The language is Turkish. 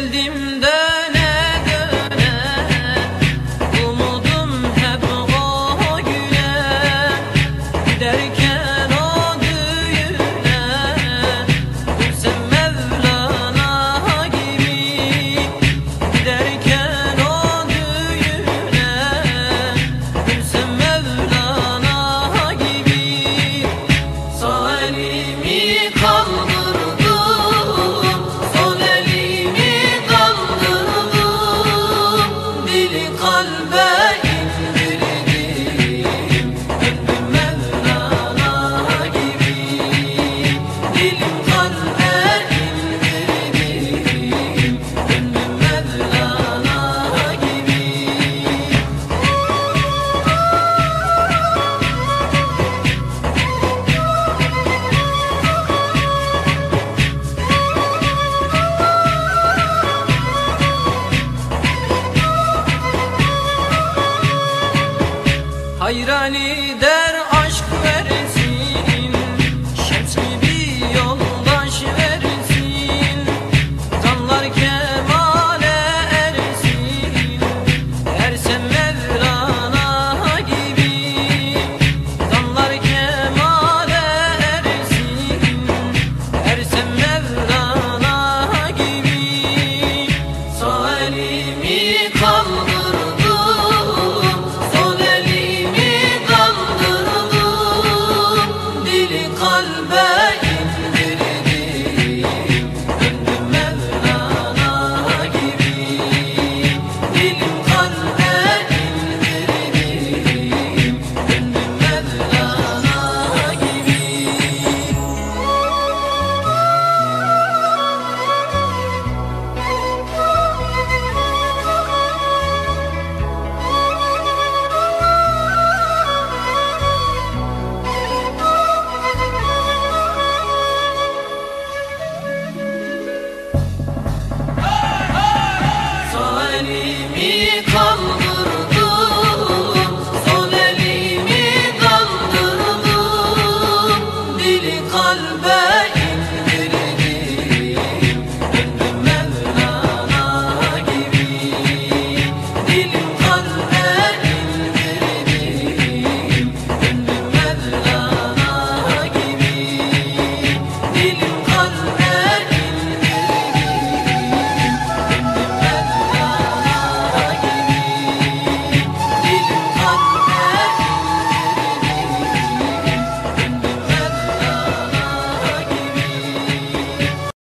geldim. الباقي Hayrani der aşk versin Şems gibi yoldaş versin Zanlar kemale ersin Ersen Mevlana gibi. Zanlar kemale ersin Ersen Mevlana gibi. Sağ elimi